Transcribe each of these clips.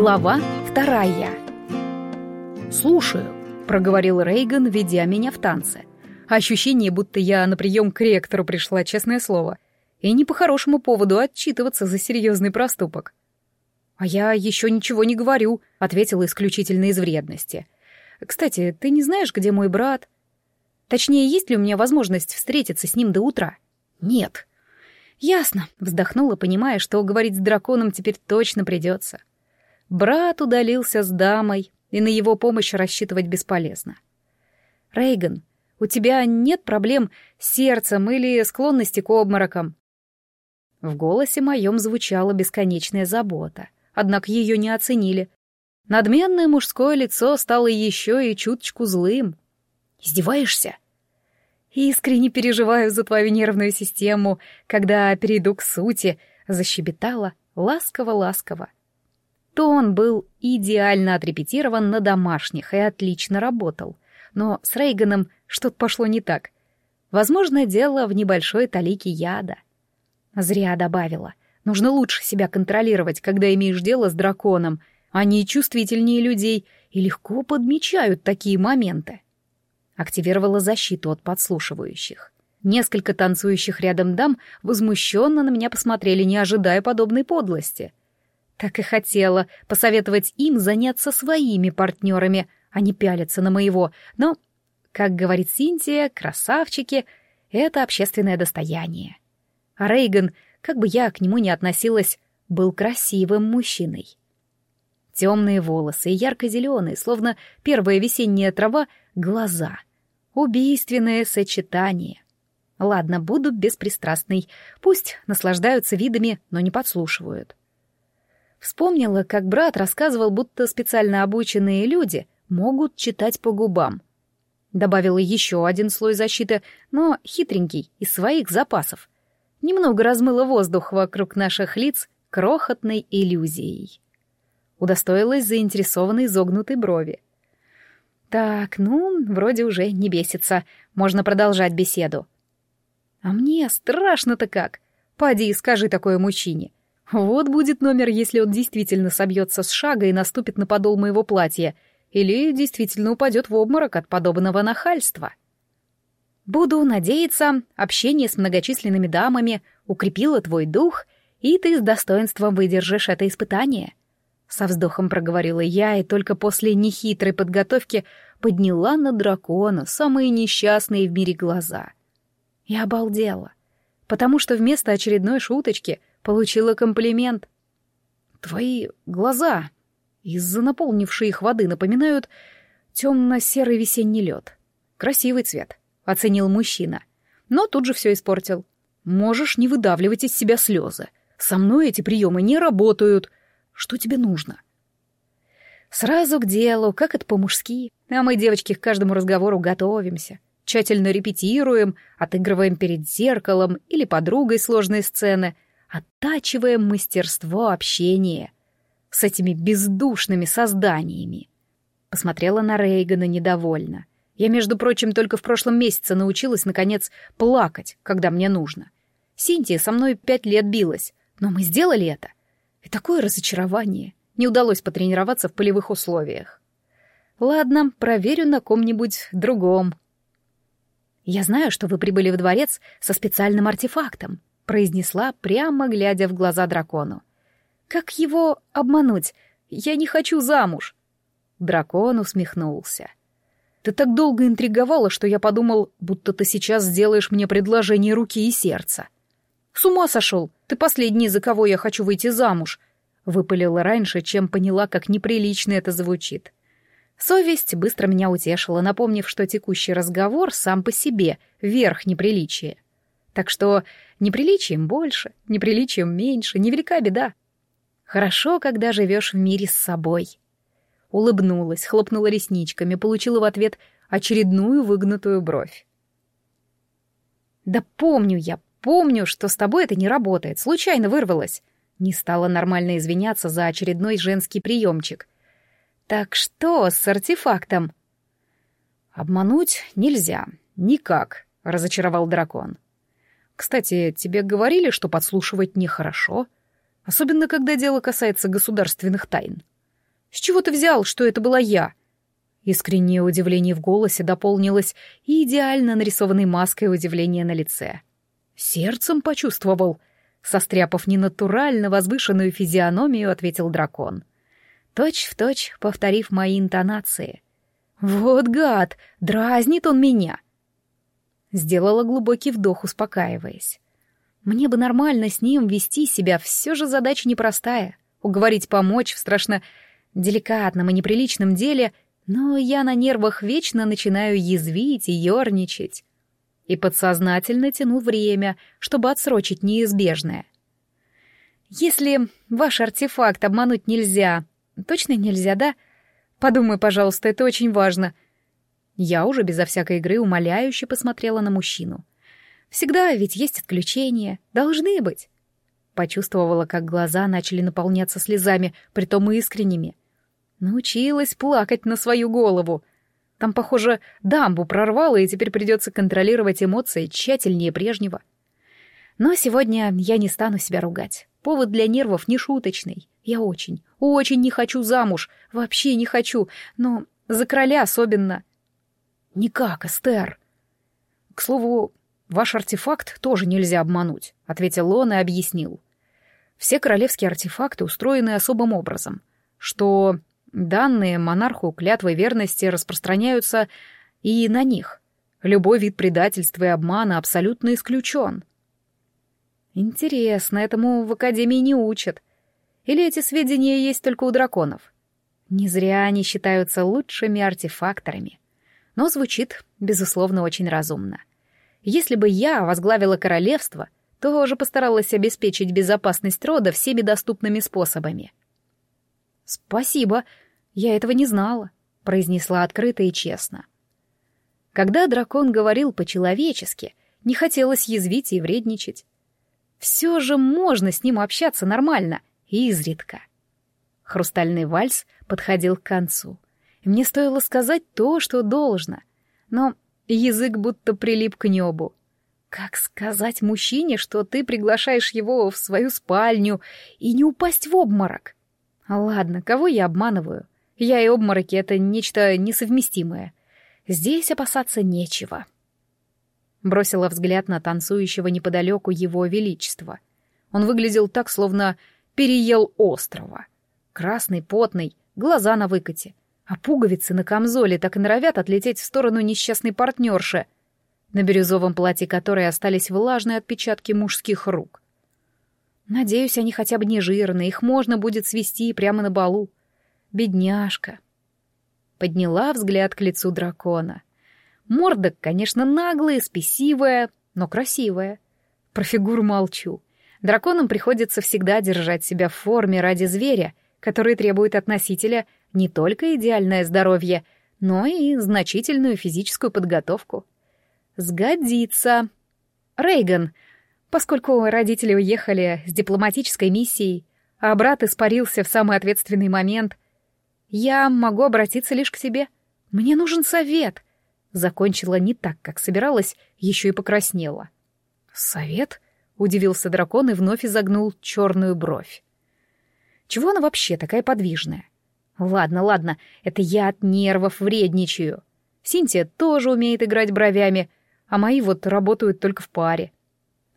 Глава вторая. «Слушаю», — проговорил Рейган, ведя меня в танце. Ощущение, будто я на прием к ректору пришла, честное слово. И не по хорошему поводу отчитываться за серьезный проступок. «А я еще ничего не говорю», — ответила исключительно из вредности. «Кстати, ты не знаешь, где мой брат?» «Точнее, есть ли у меня возможность встретиться с ним до утра?» «Нет». «Ясно», — вздохнула, понимая, что говорить с драконом теперь точно придется. Брат удалился с дамой, и на его помощь рассчитывать бесполезно. Рейган, у тебя нет проблем с сердцем или склонности к обморокам?» В голосе моем звучала бесконечная забота, однако ее не оценили. Надменное мужское лицо стало еще и чуточку злым. «Издеваешься?» «Искренне переживаю за твою нервную систему, когда перейду к сути», — защебетала ласково-ласково. Тон был идеально отрепетирован на домашних и отлично работал. Но с Рейганом что-то пошло не так. Возможно, дело в небольшой талике яда. Зря добавила. Нужно лучше себя контролировать, когда имеешь дело с драконом. Они чувствительнее людей и легко подмечают такие моменты. Активировала защиту от подслушивающих. Несколько танцующих рядом дам возмущенно на меня посмотрели, не ожидая подобной подлости — так и хотела посоветовать им заняться своими партнерами, а не пялиться на моего. Но, как говорит Синтия, красавчики — это общественное достояние. А Рейган, как бы я к нему ни относилась, был красивым мужчиной. Темные волосы и ярко-зеленые, словно первая весенняя трава, глаза. Убийственное сочетание. Ладно, буду беспристрастной. Пусть наслаждаются видами, но не подслушивают. Вспомнила, как брат рассказывал, будто специально обученные люди могут читать по губам. Добавила еще один слой защиты, но хитренький, из своих запасов. Немного размыла воздух вокруг наших лиц крохотной иллюзией. Удостоилась заинтересованной изогнутой брови. Так, ну, вроде уже не бесится, можно продолжать беседу. А мне страшно-то как. Поди, скажи такое мужчине. Вот будет номер, если он действительно собьется с шага и наступит на подол моего платья, или действительно упадет в обморок от подобного нахальства. Буду надеяться, общение с многочисленными дамами укрепило твой дух, и ты с достоинством выдержишь это испытание. Со вздохом проговорила я, и только после нехитрой подготовки подняла на дракона самые несчастные в мире глаза. Я обалдела, потому что вместо очередной шуточки — Получила комплимент. Твои глаза из-за наполнившей их воды напоминают темно-серый весенний лед. Красивый цвет, оценил мужчина. Но тут же все испортил. Можешь не выдавливать из себя слезы. Со мной эти приемы не работают. Что тебе нужно? Сразу к делу, как это по-мужски. А мы, девочки, к каждому разговору готовимся. Тщательно репетируем, отыгрываем перед зеркалом или подругой сложные сцены — оттачиваем мастерство общения с этими бездушными созданиями. Посмотрела на Рейгана недовольно. Я, между прочим, только в прошлом месяце научилась, наконец, плакать, когда мне нужно. Синтия со мной пять лет билась, но мы сделали это. И такое разочарование. Не удалось потренироваться в полевых условиях. Ладно, проверю на ком-нибудь другом. Я знаю, что вы прибыли в дворец со специальным артефактом произнесла, прямо глядя в глаза дракону. «Как его обмануть? Я не хочу замуж!» Дракон усмехнулся. «Ты так долго интриговала, что я подумал, будто ты сейчас сделаешь мне предложение руки и сердца». «С ума сошел! Ты последний, за кого я хочу выйти замуж!» Выпалила раньше, чем поняла, как неприлично это звучит. Совесть быстро меня утешила, напомнив, что текущий разговор сам по себе — верх неприличия. Так что неприличием больше, неприличием меньше, невелика беда. Хорошо, когда живешь в мире с собой. Улыбнулась, хлопнула ресничками, получила в ответ очередную выгнутую бровь. «Да помню я, помню, что с тобой это не работает, случайно вырвалась». Не стала нормально извиняться за очередной женский приемчик. «Так что с артефактом?» «Обмануть нельзя, никак», — разочаровал дракон. Кстати, тебе говорили, что подслушивать нехорошо? Особенно, когда дело касается государственных тайн. С чего ты взял, что это была я?» Искреннее удивление в голосе дополнилось и идеально нарисованной маской удивления на лице. «Сердцем почувствовал», — состряпав ненатурально возвышенную физиономию, ответил дракон. Точь в точь повторив мои интонации. «Вот гад! Дразнит он меня!» Сделала глубокий вдох, успокаиваясь. Мне бы нормально с ним вести себя, все же задача непростая. Уговорить помочь в страшно деликатном и неприличном деле, но я на нервах вечно начинаю язвить и ерничать. И подсознательно тяну время, чтобы отсрочить неизбежное. Если ваш артефакт обмануть нельзя, точно нельзя, да? Подумай, пожалуйста, это очень важно. Я уже безо всякой игры умоляюще посмотрела на мужчину. Всегда ведь есть отключения, должны быть. Почувствовала, как глаза начали наполняться слезами, притом искренними. Научилась плакать на свою голову. Там, похоже, дамбу прорвало, и теперь придется контролировать эмоции тщательнее прежнего. Но сегодня я не стану себя ругать. Повод для нервов не шуточный. Я очень, очень не хочу замуж. Вообще не хочу. Но за короля особенно. Никак, Эстер. К слову, «Ваш артефакт тоже нельзя обмануть», — ответил он и объяснил. «Все королевские артефакты устроены особым образом, что данные монарху клятвой верности распространяются и на них. Любой вид предательства и обмана абсолютно исключен». «Интересно, этому в Академии не учат. Или эти сведения есть только у драконов?» Не зря они считаются лучшими артефакторами. Но звучит, безусловно, очень разумно. Если бы я возглавила королевство, то уже постаралась обеспечить безопасность рода всеми доступными способами. «Спасибо, я этого не знала», — произнесла открыто и честно. Когда дракон говорил по-человечески, не хотелось язвить и вредничать. Все же можно с ним общаться нормально, и изредка. Хрустальный вальс подходил к концу, мне стоило сказать то, что должно, но Язык будто прилип к небу. Как сказать мужчине, что ты приглашаешь его в свою спальню и не упасть в обморок? Ладно, кого я обманываю? Я и обмороки — это нечто несовместимое. Здесь опасаться нечего. Бросила взгляд на танцующего неподалеку его величества. Он выглядел так, словно переел острова. Красный, потный, глаза на выкате а пуговицы на камзоле так и норовят отлететь в сторону несчастной партнерши, на бирюзовом платье которой остались влажные отпечатки мужских рук. Надеюсь, они хотя бы не жирные, их можно будет свести прямо на балу. Бедняжка. Подняла взгляд к лицу дракона. Морда, конечно, наглая, спесивая, но красивая. Про фигуру молчу. Драконам приходится всегда держать себя в форме ради зверя, который требует от носителя не только идеальное здоровье, но и значительную физическую подготовку. Сгодится. Рейган, поскольку родители уехали с дипломатической миссией, а брат испарился в самый ответственный момент, я могу обратиться лишь к себе. Мне нужен совет. Закончила не так, как собиралась, еще и покраснела. Совет? Удивился дракон и вновь изогнул черную бровь. Чего она вообще такая подвижная? Ладно, ладно, это я от нервов вредничаю. Синтия тоже умеет играть бровями, а мои вот работают только в паре.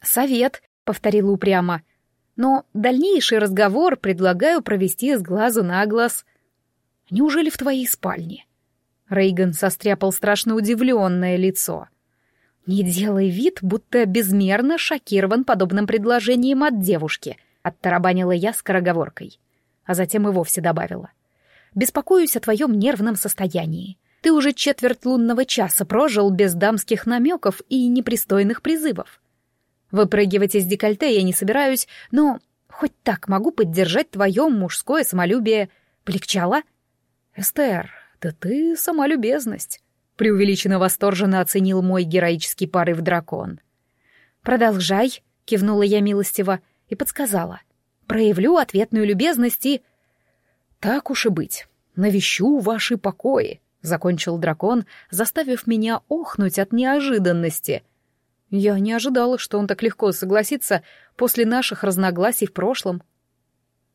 «Совет», — повторила упрямо. «Но дальнейший разговор предлагаю провести с глазу на глаз». «Неужели в твоей спальне?» Рейган состряпал страшно удивленное лицо. «Не делай вид, будто безмерно шокирован подобным предложением от девушки», — оттарабанила я скороговоркой, а затем и вовсе добавила. — Беспокоюсь о твоем нервном состоянии. Ты уже четверть лунного часа прожил без дамских намеков и непристойных призывов. Выпрыгивать из декольте я не собираюсь, но хоть так могу поддержать твое мужское самолюбие. Полегчало? Эстер, да ты сама любезность. Преувеличенно восторженно оценил мой героический порыв дракон. «Продолжай», — кивнула я милостиво и подсказала. «Проявлю ответную любезность и...» «Так уж и быть, навещу ваши покои», — закончил дракон, заставив меня охнуть от неожиданности. Я не ожидала, что он так легко согласится после наших разногласий в прошлом.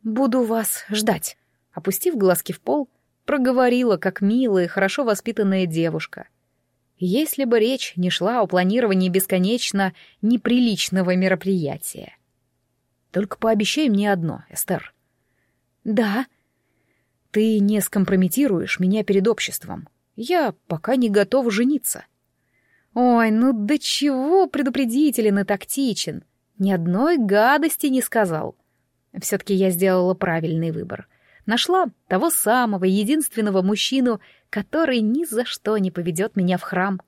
«Буду вас ждать», — опустив глазки в пол, проговорила, как милая хорошо воспитанная девушка. Если бы речь не шла о планировании бесконечно неприличного мероприятия. Только пообещай мне одно, Эстер. Да. Ты не скомпрометируешь меня перед обществом. Я пока не готов жениться. Ой, ну до чего предупредителен и тактичен. Ни одной гадости не сказал. Все-таки я сделала правильный выбор. Нашла того самого единственного мужчину, который ни за что не поведет меня в храм.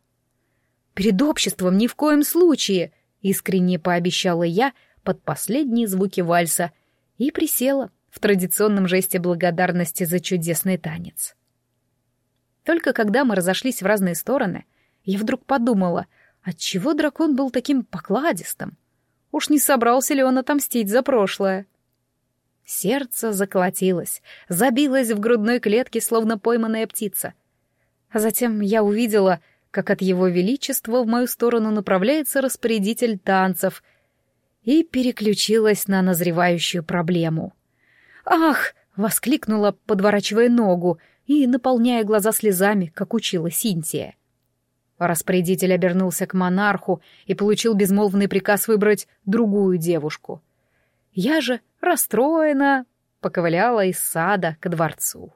Перед обществом ни в коем случае, искренне пообещала я под последние звуки вальса и присела в традиционном жесте благодарности за чудесный танец. Только когда мы разошлись в разные стороны, я вдруг подумала, отчего дракон был таким покладистым? Уж не собрался ли он отомстить за прошлое? Сердце заколотилось, забилось в грудной клетке, словно пойманная птица. А затем я увидела, как от его величества в мою сторону направляется распорядитель танцев, и переключилась на назревающую проблему. «Ах!» — воскликнула, подворачивая ногу и наполняя глаза слезами, как учила Синтия. Распорядитель обернулся к монарху и получил безмолвный приказ выбрать другую девушку. Я же расстроена, поковыляла из сада к дворцу.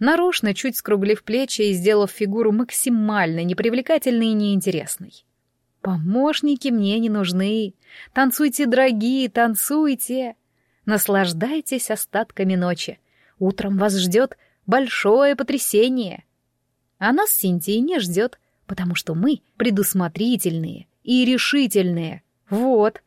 Нарочно чуть скруглив плечи и сделав фигуру максимально непривлекательной и неинтересной. Помощники мне не нужны. Танцуйте, дорогие, танцуйте. Наслаждайтесь остатками ночи. Утром вас ждет большое потрясение. А нас Синтии не ждет, потому что мы предусмотрительные и решительные. Вот.